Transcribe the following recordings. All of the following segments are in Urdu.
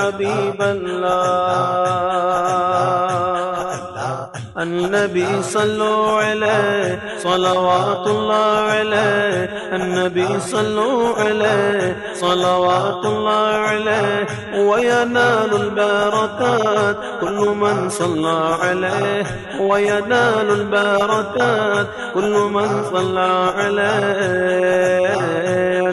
حبیب اللہ۔ النبي صلوا عليه صلوات الله عليه النبي صلوا عليه صلوات الله عليه وينال البركات كل من صلى عليه وينال البركات كل من صلى عليه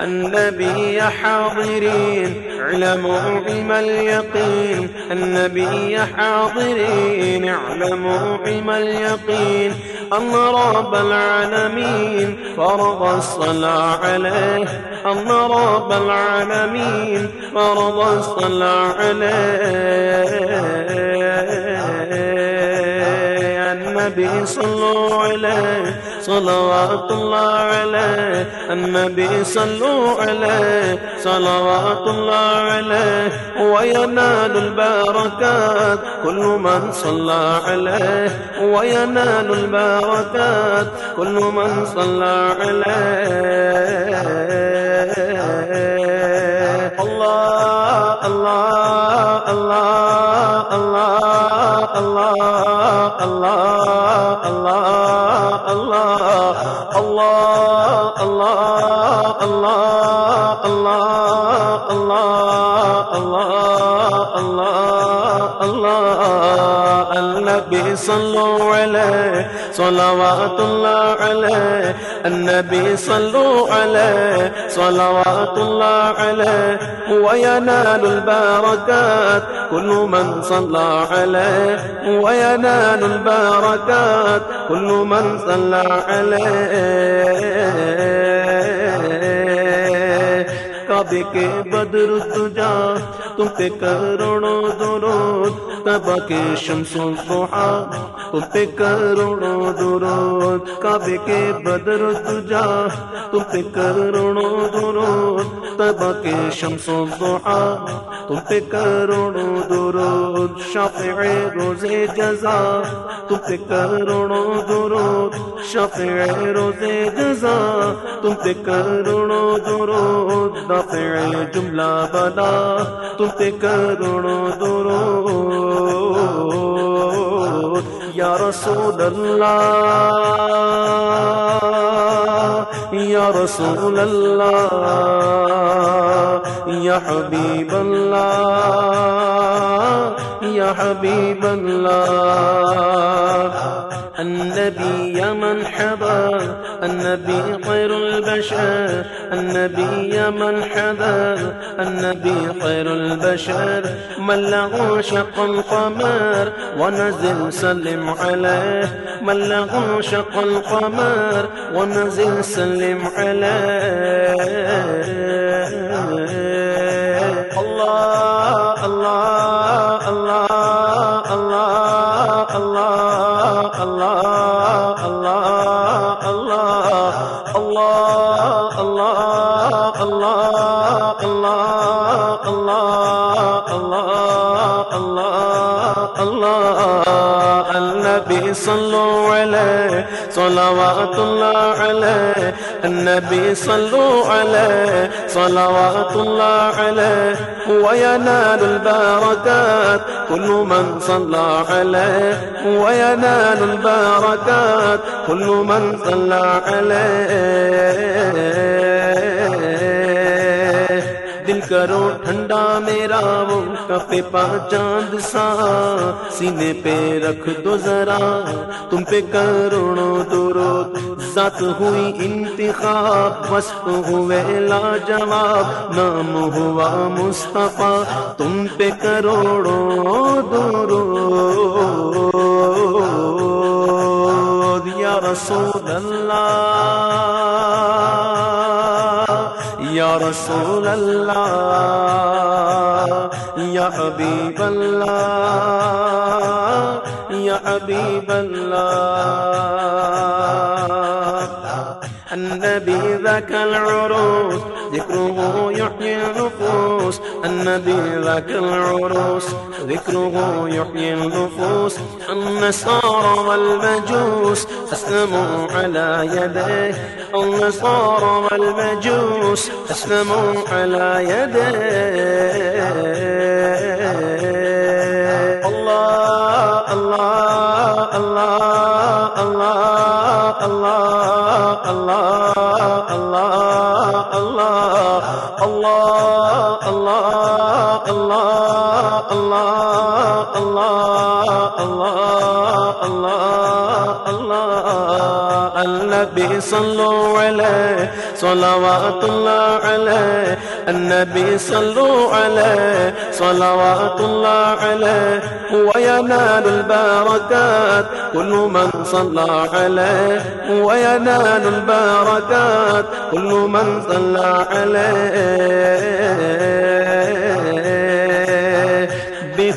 النبي حاضرين. اعلموا علم اليقين. النبي حاضرين. اعلموا علم اليقين. أن رب العالمين. فرض الصلاة عليه. أن رب العالمين. فرض الصلاة عليه. النبي صلوا عليه. صلوات الله عليه النبي صلوا عليه صلوات الله عليه وينال البركات كل من صلى عليه وينال البركات كل من صلى عليه الله الله الله الله الله الله الله اللہ اللہ اللہ اللہ اللہ اللہ اللہ اللہ اللہ النبي صلوات الله عليه النبي صلوا عليه صلوات الله عليه وينال البركات كل من صلى عليه وينال البركات كل من صلى عليه کعبے کے بدر تجا تم پہ کروڑوں درود تبا کے شمس و ضحا تم پہ کروڑوں درود کعبے کے بدر تجا تم پہ کروڑوں درود تبا کے شمس و ضحا تم پہ کروڑوں درود شافع روز جزا تم پہ کروڑوں درود شافع روز جزا تم پہ کروڑوں درود دافع جملہ بلا تم پہ کروڑوں درود یا رسول اللہ، یا رسول اللہ، یا حبیب اللہ، یا حبیب اللہ۔ النبي يا من حضر النبي البشر النبي من حذر النبي خير البشر. من له شق القمر، ونزل سلم عليه. من له شق القمر، ونزل سلم عليه. صلو علیہ صلوات اللہ علیہ، النبی صلو علیہ صلوات اللہ علیہ وينال البركات كل من صلى عليه وينال البركات كل من صلى عليه دل کرو، ٹھنڈا میرا وہ کپے پا چاند سا۔ سینے پہ رکھ دو ذرا، تم پہ کروڑوں درو ذات ہوئی انتخاب وسط ہوئے لاجواب۔ نام ہوا مصطفیٰ، تم پہ کروڑوں درو یا رسول اللہ۔ یا رسول اللہ یا حبیب اللہ یا حبیب اللہ النبي ذاك العروس ذكره يحيي النفوس النبي ذاك العروس. ذكره يحيي النفوس النصارى والمجوس. أسلموا على يديه النصارى والمجوس أسلموا على يديه صلو علیہ صلوات اللہ علیہ، النبی صلو علیہ صلوات اللہ علیہ وينال البركات كل من صلى عليه وينال البركات كل من صلى عليه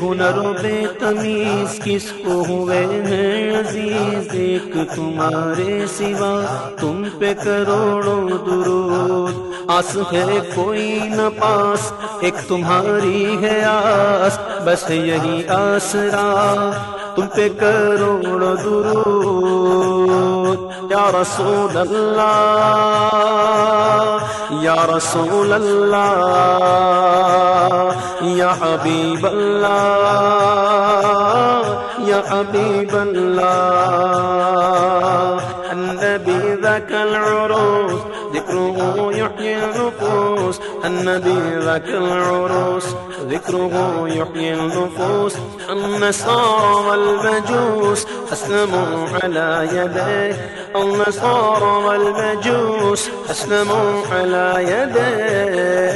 ہنر و بے تمیز کس کو ہوئے ہیں عزیز؟ ایک تمہارے سوا تم پہ کروڑوں درود۔ آس ہے کوئی نہ پاس، ایک تمہاری ہے آس۔ بس یہی آسرا۔ تم پہ کروڑ درود۔ یا رسول اللہ، یا رسول اللہ، یا حبیب اللہ، یا حبیب اللہ۔ النبي ذاك العروس ذكره يحيي النفوس۔ النبي لك العروس، ذكره يحيي النفوس. النصارى والمجوس، أسلموا على يديه. النصارى والمجوس، أسلموا على يديه.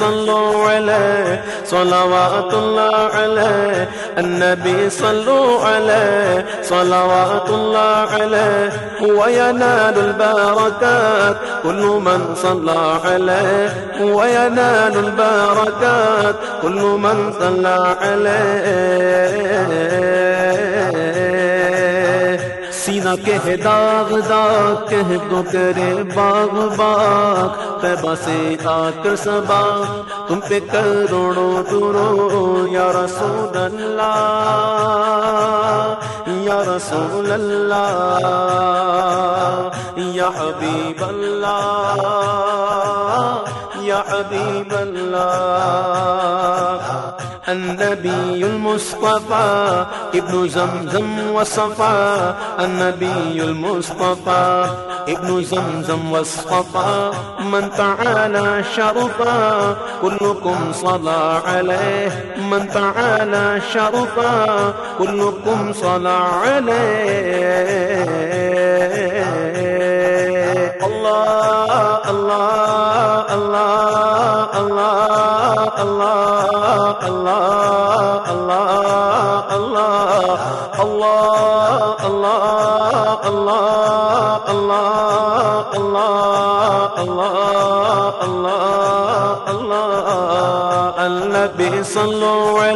صلو علی صلوات اللہ علی النبی صلو علی صلوات اللہ علیہ وینال البرکات، کل من صلى علیہ وینال البرکات، کل من صلى علیہ۔ سینہ کہ داغ داغ کہہ دو کرے باغ باغ۔ پیبا سے آ کر سبا، تم پہ کروڑوں درو یا رسول اللہ، یا رسول اللہ، یا حبیب اللہ، یا حبیب اللہ۔ النبي المصطفى ابن زمزم وصفا النبي المصطفى ابن زمزم والصفا من تعالى شرفا، كلكم صلى عليه. من تعالى شرفا، كلكم صلى عليه. اللہ اللہ اللہ الله الله الله الله الله الله النبي صلوا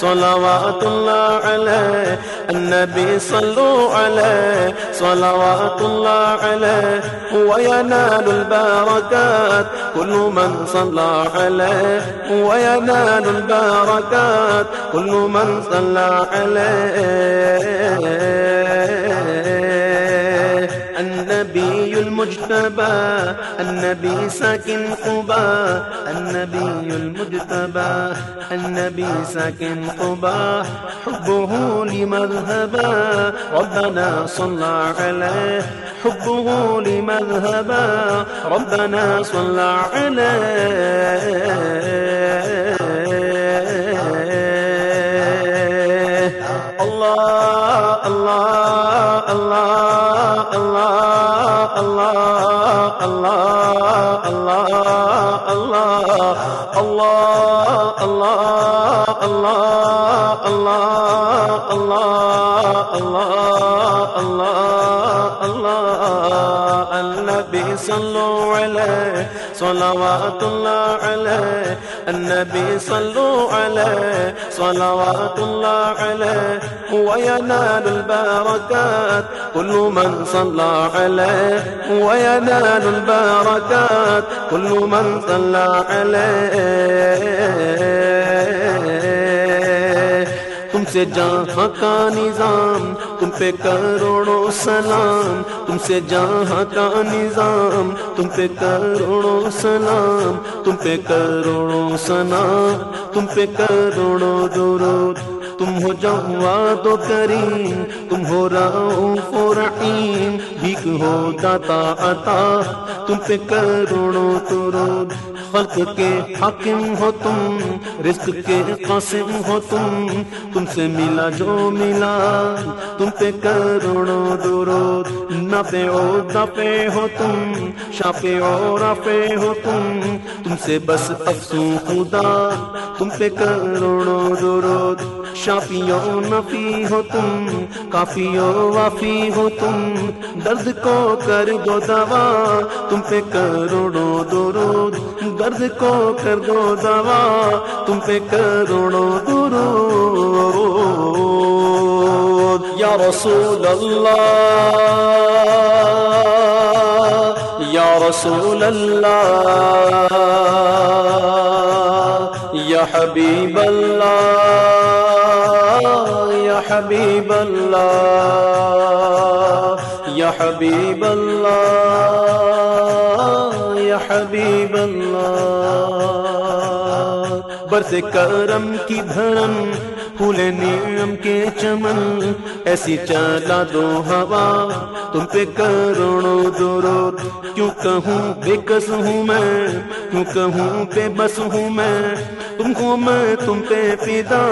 صلوات اللہ علیہ، النبی صلو علیہ، صلوات اللہ علیہ وینال البارکات کل من صلى عليه وينال البارکات کل من صلا علیہ۔ النبي المجتبى، النبي ساكن قبا النبي المجتبى، النبي ساكن قبا حبه لمذهبا، ربنا صلى عليه، حبه لمذهبا، ربنا صلى عليه. النبي صلوا عليه، صلوات الله عليه، النبي صلوا عليه، صلوات الله عليه. وينال البركات، كل من صلى عليه. وينال البركات، كل من صلى عليه. تم سے جہاں کا نظام تم پہ کروڑوں سلام، تم سے جہاں کا نظام، تم پہ کروڑوں سلام، تم پہ کروڑوں سلام، تم پہ کروڑوں درود۔ تم ہو جواد و کریم، تم ہو رعوف و رحیم، بھیک ہو داتا عطا، تم پہ کروڑوں درود۔ خلق کے حاکم ہو تم، رزق کے قاسم ہو تم تم سے ملا جو ملا، تم پہ کروڑوں درود نفع و دفع ہو تم شافع و رافع ہو تم تم سے بس افسوں خدا، تم پہ کروڑوں درود، شافی و نفی ہو تم، کافی و وافی ہو تم، درد کو کر دو دوا، تم پہ کروڑوں درود درد کو کر دو دوا تم پہ کروڑوں درود۔ یا رسول اللہ، یا رسول اللہ، یا حبیب اللہ، یا حبیب اللہ، یا حبیب اللہ۔ حبیب اللہ برس کرم کی دھڑم پھول نیم کے چمن، ایسی چلا دو ہوا۔ تم پہ کروڑوں درود، کیوں کہوں بے کس ہوں میں؟ کیوں کہوں بے بس ہوں میں؟ تم ہو میں، تم پہ فدا۔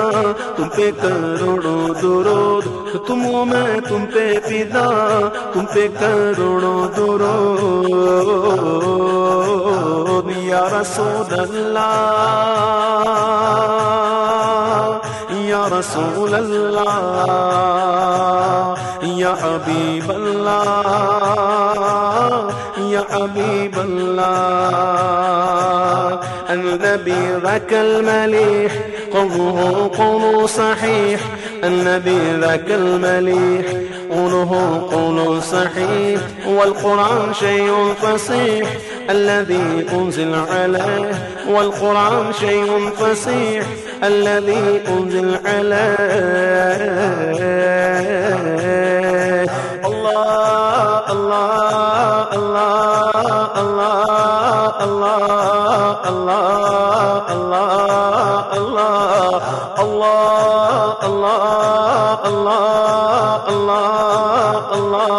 تم پہ کروڑوں درود، تم ہو میں، تم پہ فدا۔ تم پہ کروڑوں درود، یا رسول اللہ۔ رسول اللہ یا حبیب اللہ یا حبیب اللہ۔ النبي ذاك المليح قوله قول صحيح النبي ذاك المليح، قوله قول صحيح، والقرآن شيء فصيح، الذي أنزل عليه، والقرآن شيء فصيح، الذي أنزل عليه.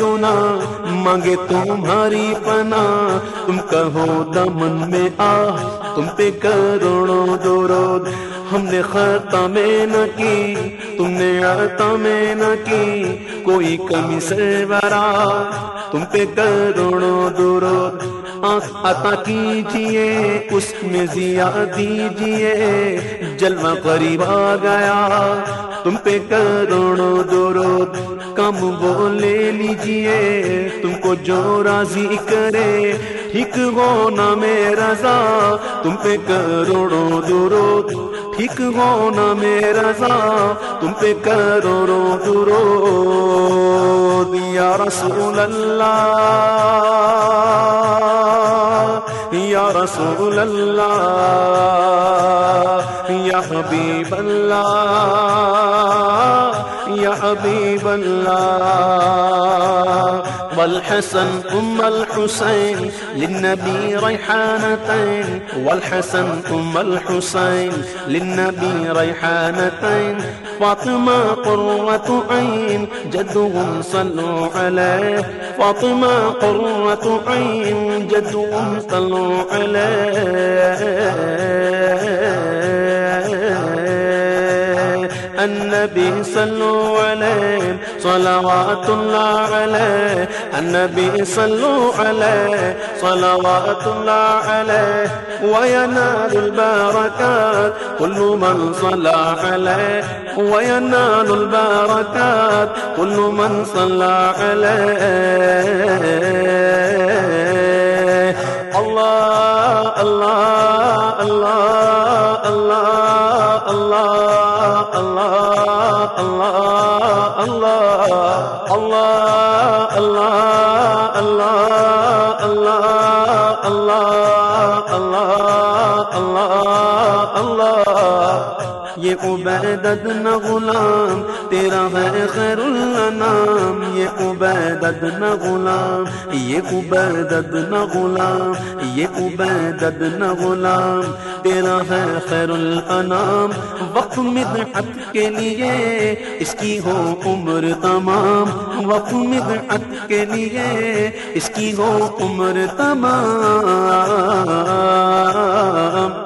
گناہ، مانگے تمہاری پنا تم کہو دمن میں آ، تم پہ کروڑوں درود۔ ہم نے خطا میں نہ کی، تم نے عطا میں نہ کی۔ کوئی کمی سے برا تم پہ کروڑوں درود۔ عطا کیجیے، اس میں زیا دیجیے۔ جلوہ قریب آ گیا تم پہ کروڑوں درود، کم وہ لے لیجیے، تم کو جو راضی کرے، ٹھیک ہو نہ میرا رضا، تم پہ کروڑوں درود، ٹھیک ہو نہ میرا رضا، تم پہ کروڑوں درود۔ یا رسول اللہ، یا رسول اللہ، یا حبیب اللہ۔ حبیب اللہ والحسن أم الحسين للنبي ريحانتين والحسن أم الحسين للنبي ريحانتين فاطمة قرة عين جدهم صلوا عليه فاطمة قرة عين جدهم صلوا عليه النبي صلوا عليه، صلوات الله عليه، النبي صلوا عليه، صلوات الله عليه، وينال البركات، كل من صلى عليه، وينال البركات، كل من صلى عليه. الله الله. یہ عبیدت نہ غلام، تیرا ہے خیر الانام یہ عبیدت نہ غلام، یہ عبیدت نہ غلام، یہ عبیدت نہ غلام، تیرا ہے خیر الانام، وقت مدحت کے لیے اس کی ہو عمر تمام، وقت مدحت کے لیے اس کی ہو عمر تمام۔